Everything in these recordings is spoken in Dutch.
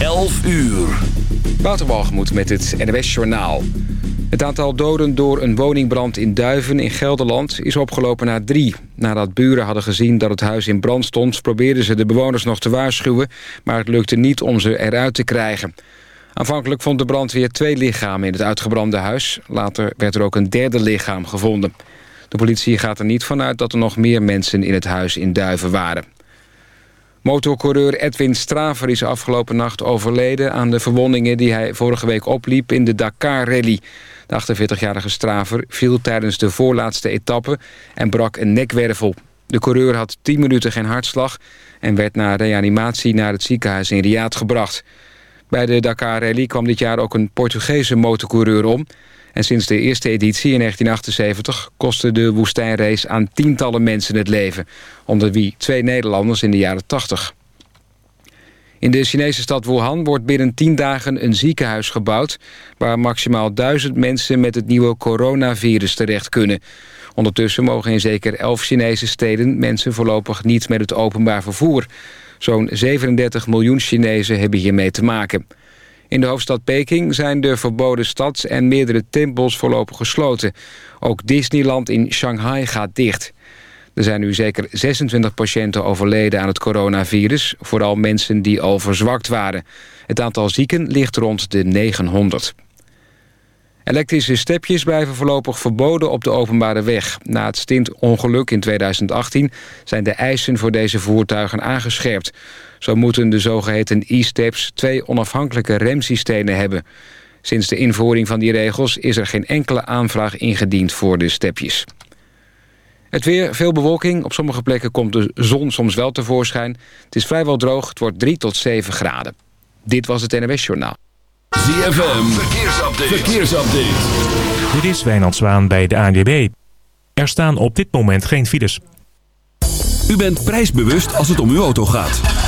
11 uur. Waterwalgemoed met het NWS Journaal. Het aantal doden door een woningbrand in Duiven in Gelderland is opgelopen naar drie. Nadat buren hadden gezien dat het huis in brand stond... probeerden ze de bewoners nog te waarschuwen... maar het lukte niet om ze eruit te krijgen. Aanvankelijk vond de brandweer twee lichamen in het uitgebrande huis. Later werd er ook een derde lichaam gevonden. De politie gaat er niet vanuit dat er nog meer mensen in het huis in Duiven waren. Motorcoureur Edwin Straver is afgelopen nacht overleden... aan de verwondingen die hij vorige week opliep in de Dakar-rally. De 48-jarige Straver viel tijdens de voorlaatste etappe... en brak een nekwervel. De coureur had 10 minuten geen hartslag... en werd na reanimatie naar het ziekenhuis in Riyadh gebracht. Bij de Dakar-rally kwam dit jaar ook een Portugese motorcoureur om... En sinds de eerste editie in 1978 kostte de woestijnrace aan tientallen mensen het leven. Onder wie twee Nederlanders in de jaren 80. In de Chinese stad Wuhan wordt binnen tien dagen een ziekenhuis gebouwd... waar maximaal duizend mensen met het nieuwe coronavirus terecht kunnen. Ondertussen mogen in zeker elf Chinese steden mensen voorlopig niet met het openbaar vervoer. Zo'n 37 miljoen Chinezen hebben hiermee te maken. In de hoofdstad Peking zijn de verboden stads- en meerdere tempels voorlopig gesloten. Ook Disneyland in Shanghai gaat dicht. Er zijn nu zeker 26 patiënten overleden aan het coronavirus. Vooral mensen die al verzwakt waren. Het aantal zieken ligt rond de 900. Elektrische stepjes blijven voorlopig verboden op de openbare weg. Na het stintongeluk in 2018 zijn de eisen voor deze voertuigen aangescherpt. Zo moeten de zogeheten e-steps twee onafhankelijke remsystemen hebben. Sinds de invoering van die regels is er geen enkele aanvraag ingediend voor de stepjes. Het weer, veel bewolking. Op sommige plekken komt de zon soms wel tevoorschijn. Het is vrijwel droog, het wordt 3 tot 7 graden. Dit was het NWS Journaal. ZFM, verkeersupdate. verkeersupdate. Dit is Wijnand Zwaan bij de ANWB. Er staan op dit moment geen files. U bent prijsbewust als het om uw auto gaat.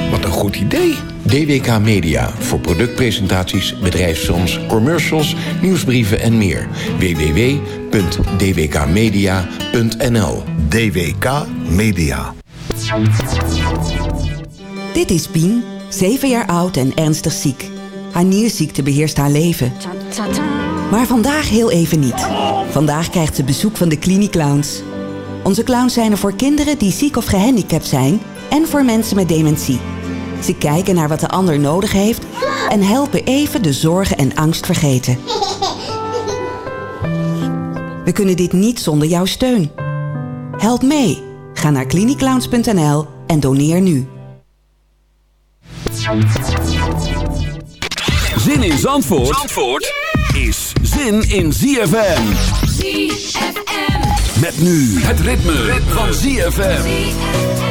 Wat een goed idee. DWK Media voor productpresentaties, bedrijfsfilms, commercials, nieuwsbrieven en meer. www.dwkmedia.nl DWK Media. Dit is Pien, 7 jaar oud en ernstig ziek. Haar nierziekte beheerst haar leven. Maar vandaag heel even niet. Vandaag krijgt ze bezoek van de Cliniclowns. Onze clowns zijn er voor kinderen die ziek of gehandicapt zijn... en voor mensen met dementie. Ze kijken naar wat de ander nodig heeft... en helpen even de zorgen en angst vergeten. We kunnen dit niet zonder jouw steun. Help mee. Ga naar cliniclowns.nl en doneer nu. Zin in Zandvoort, Zandvoort is zin in ZFM. ZFM. Met nu het ritme, van ZFM.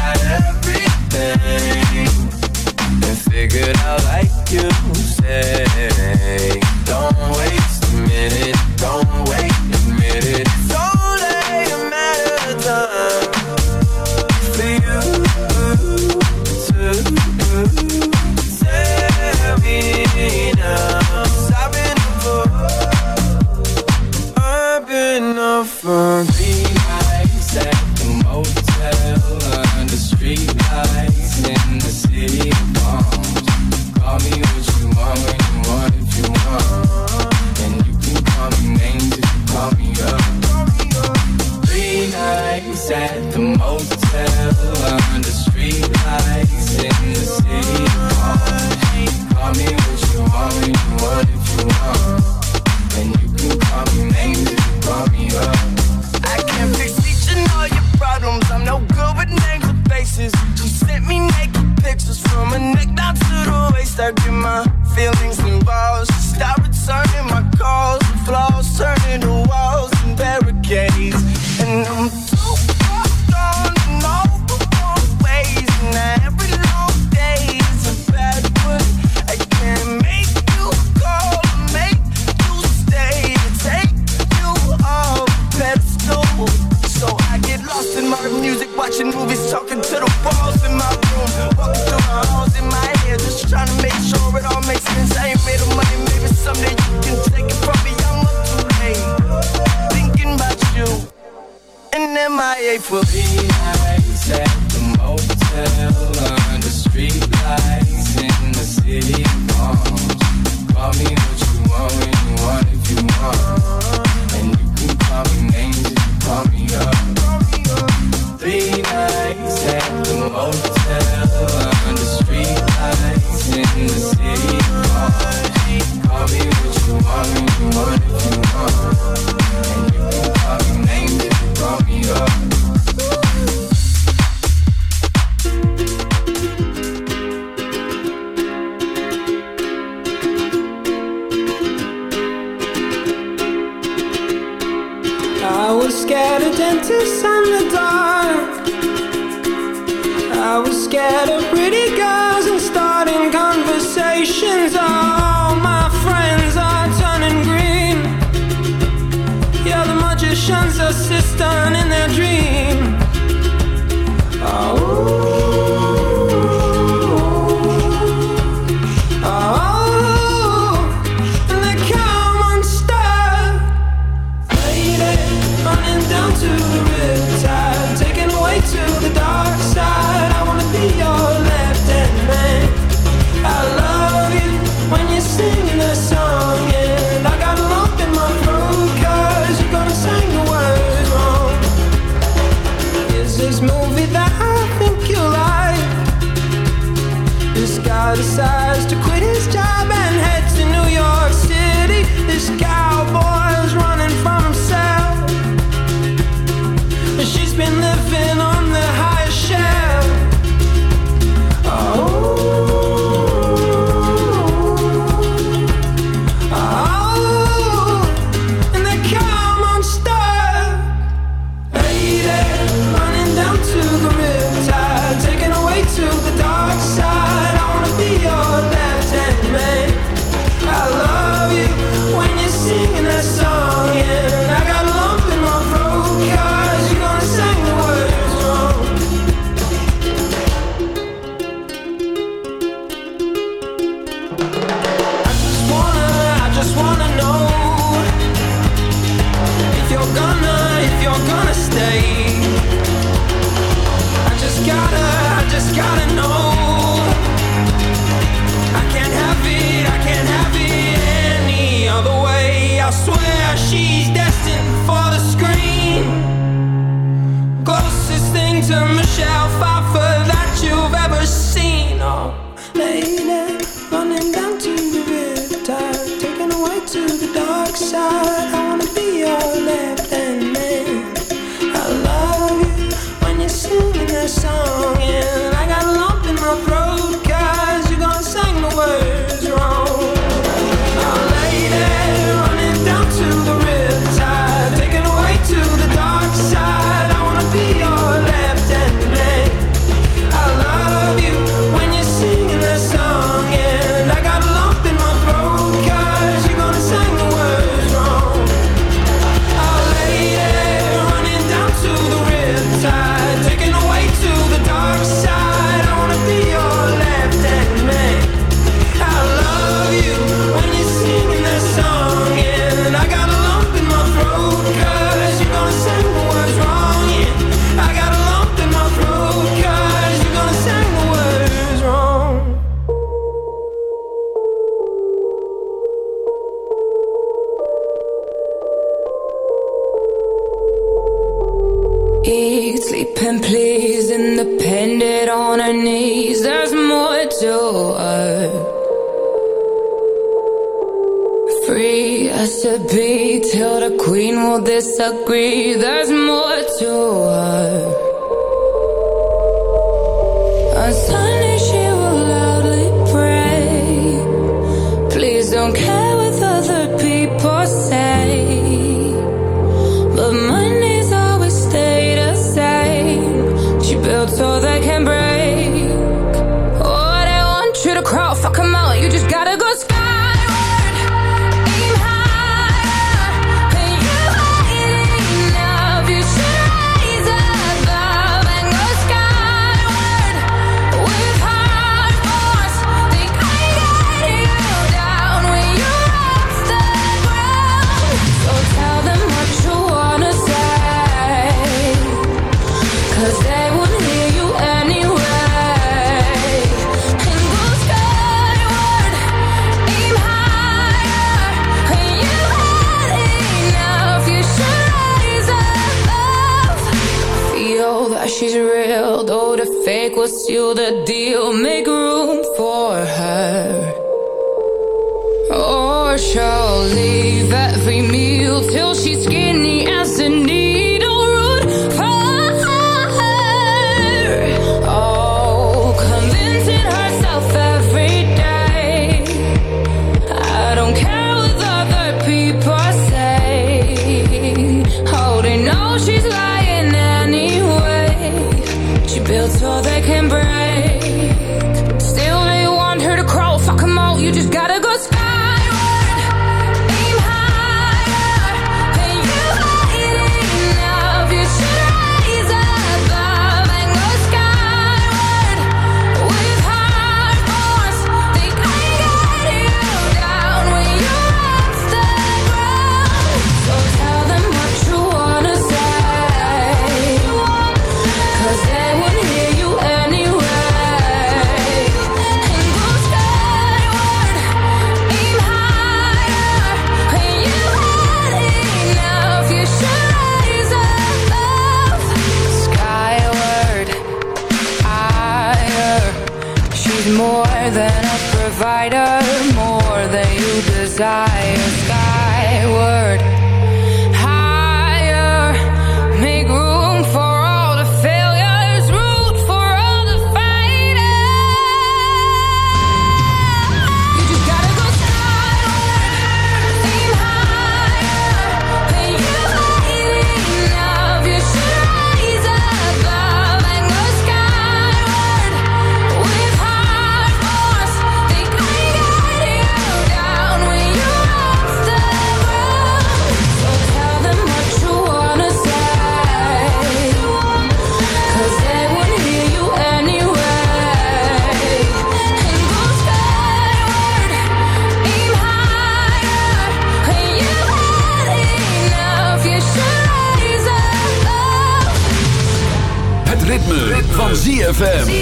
out everything and figured out like you say. Don't waste a minute. Don't there's more to us. Free us to be till the queen will disagree. There's more to us. built so they can break. sky FM.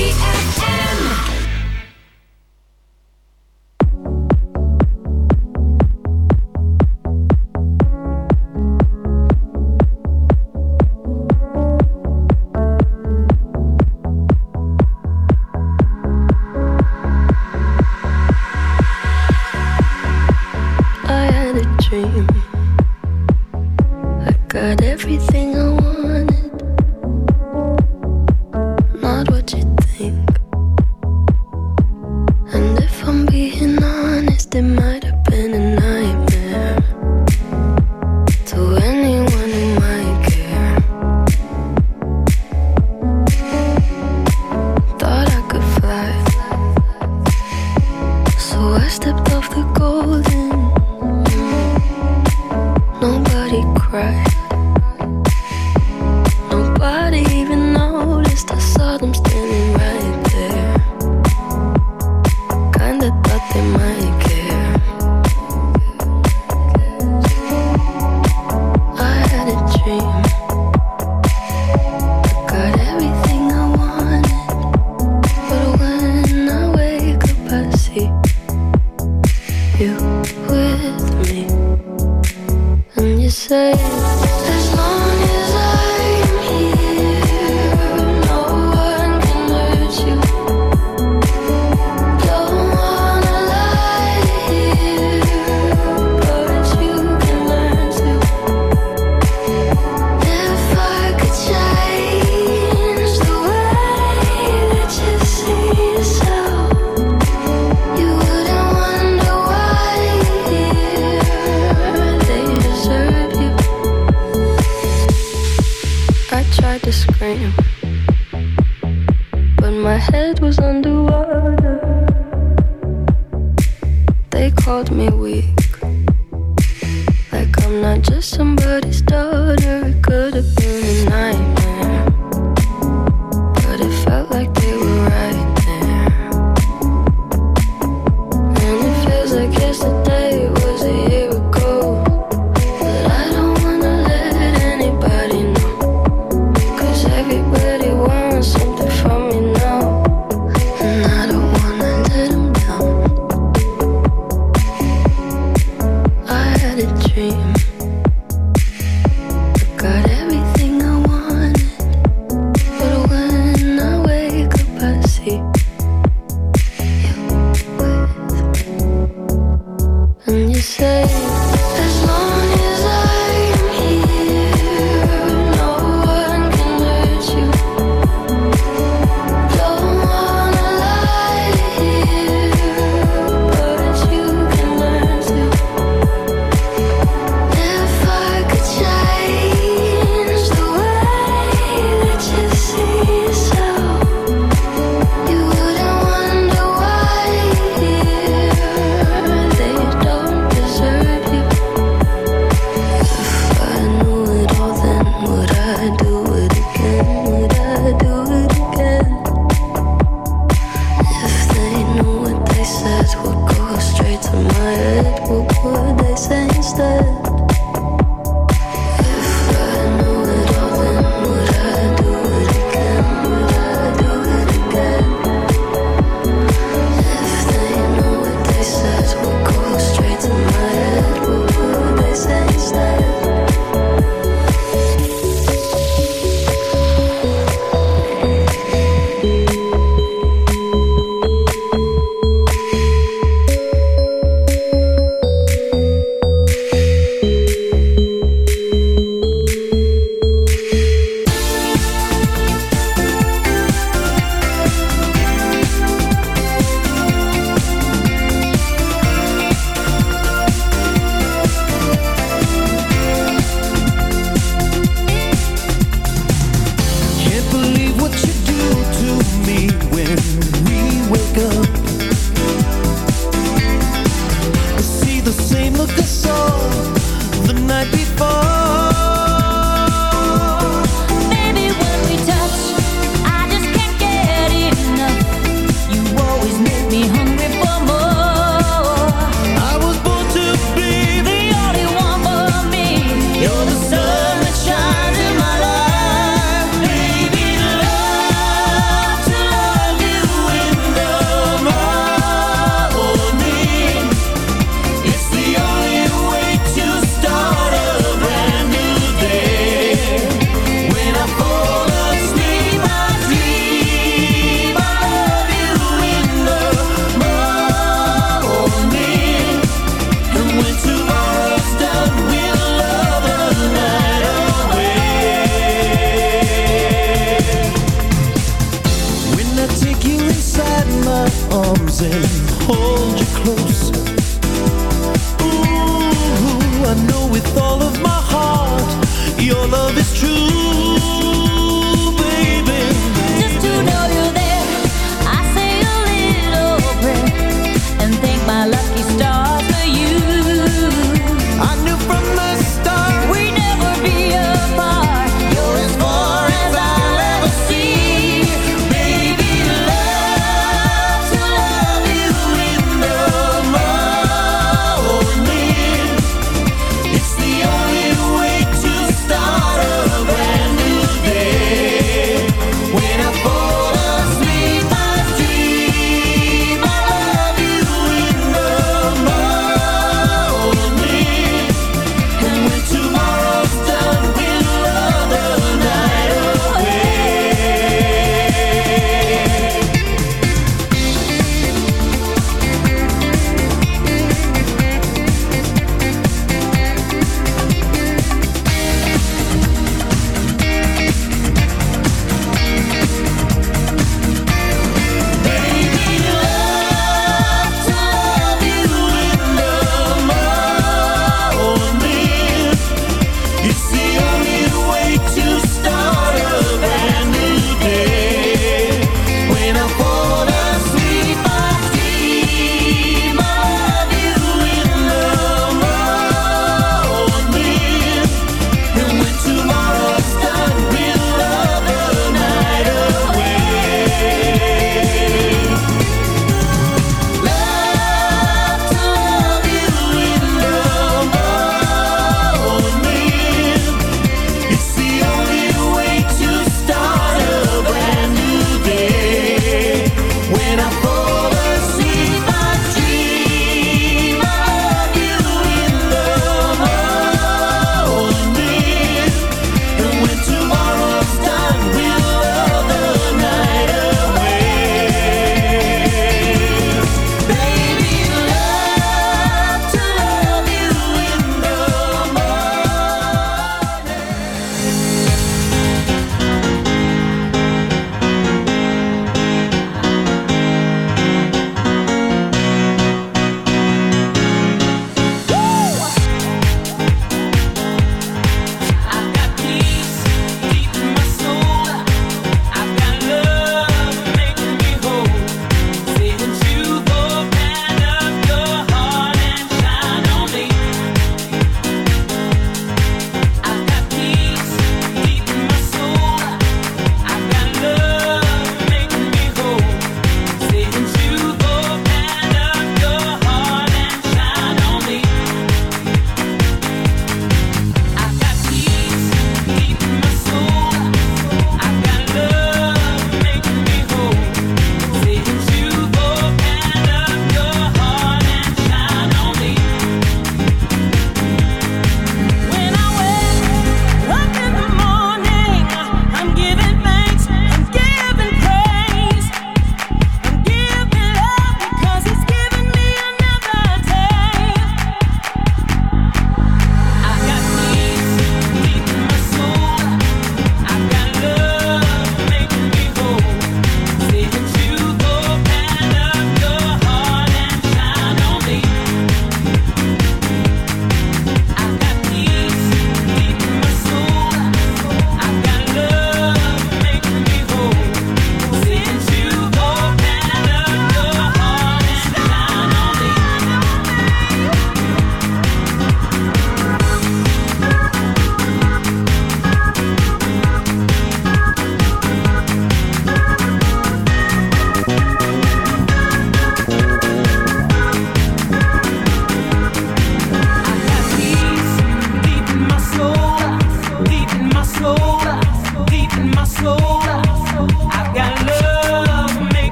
my head was underwater. They called me weak, like I'm not just somebody's daughter. It could have been a knife.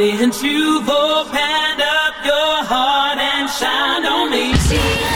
Since you've opened up your heart and shined on me.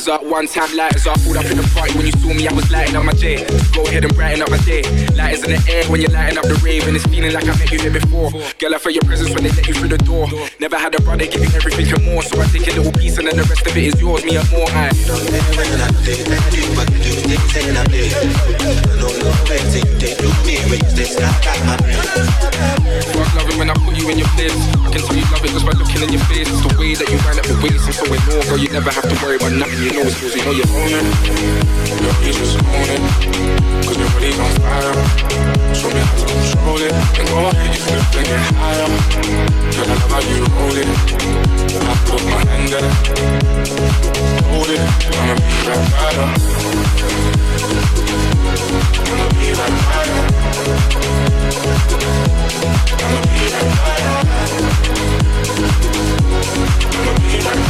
Lighters up, one time lighters up. Pulled up in the party when you saw me, I was lighting up my day. Go ahead and brighten up my day. Lighters in the air when you're lighting up the rave, and it's feeling like I met you here before. Girl, I felt your presence when they let you through the door. Never had a brother give you everything and more, so I take a little piece and then the rest of it is yours, me and more. I Fuck and so it more, girl. You never have to worry about nothing. You know it's cause you know you're on. Your is on it. Cause your body's on fire. Show me how to control it. And go ahead, you flip and get higher. Girl, I love how you roll it. I put my hand there. Hold it. I'ma be right her. I'ma be right her. I'ma be right her. I'ma be right by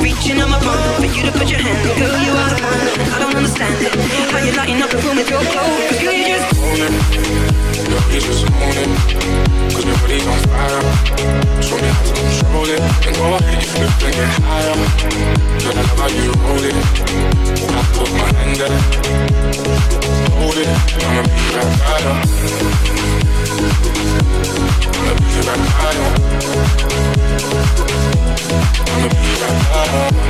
Reaching on my phone for you to put your hand. in. Girl, you are the one. I don't understand it. How you lighting up the room with your clothes? 'Cause girl, you just own it. On it. Cause your body's on fire. Show me how to control it. And go ahead, you flip and get higher. Girl, I love how you roll it. I put my hand there. Hold it. I'ma be right by. I'ma be right by. I'ma be right by. Thank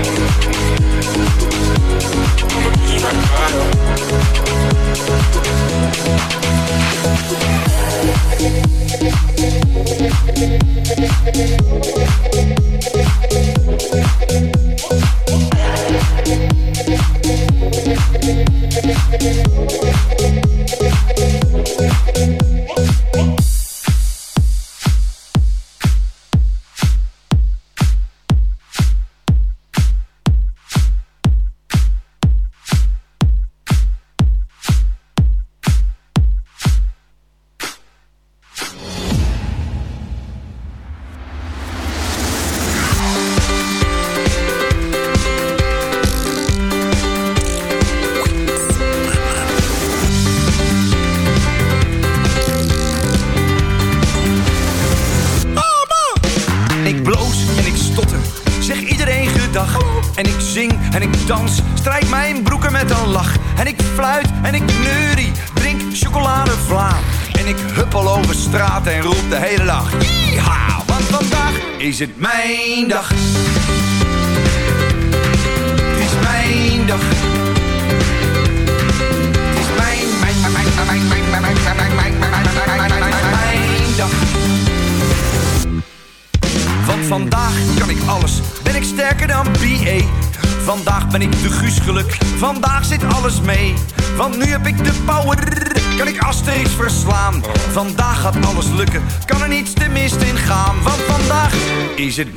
disait, should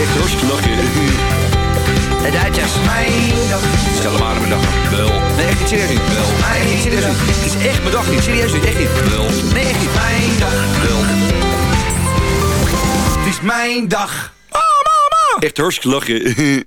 Echt hartstikke lachen. De Duitsers. Mijn dag. Stel hem aan mijn dag. Wel. Nee, echt niet serieus niet. Wel. Nee, niet serieus niet. Het is echt mijn dag niet. Serieus niet. Echt niet. Wel. Nee, echt niet. Mijn dag. Wel. Het is mijn dag. Echt hartstikke lachen.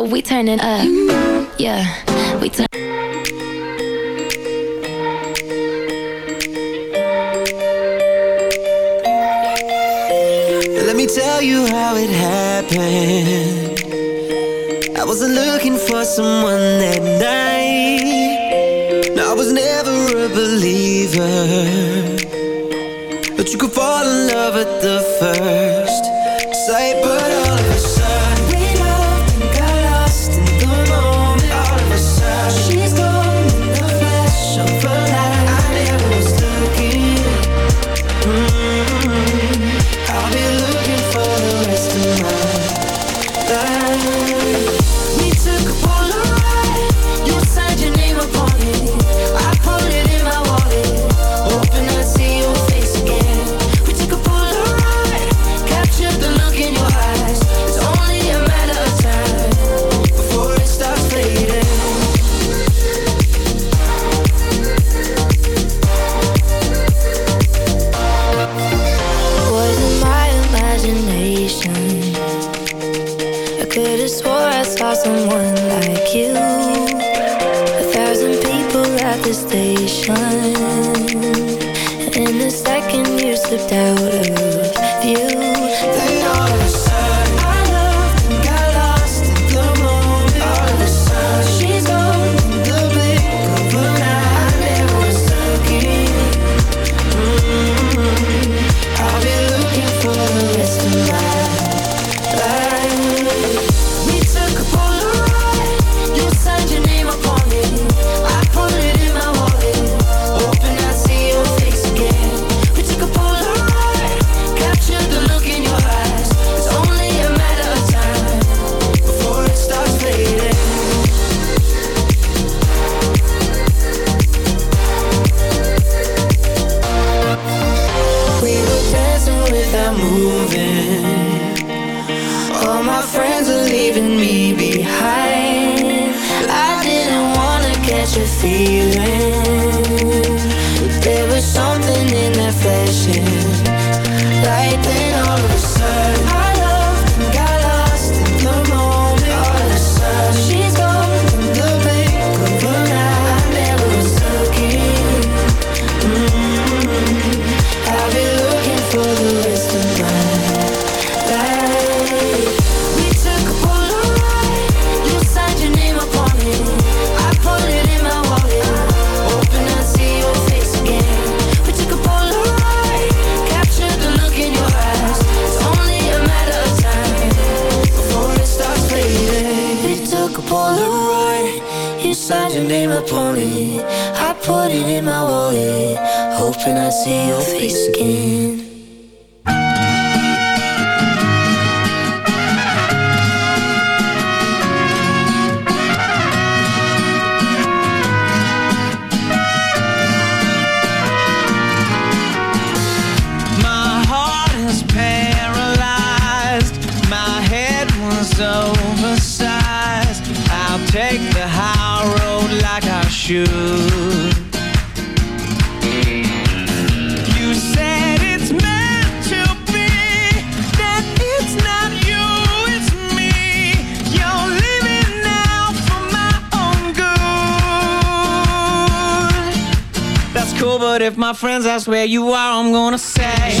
so we turn it up. Yeah, we turn. Let me tell you how it happened. I wasn't looking for someone that night. I was never a believer, but you could fall in love at the first You said it's meant to be, that it's not you, it's me. You're living now for my own good. That's cool, but if my friends ask where you are, I'm gonna say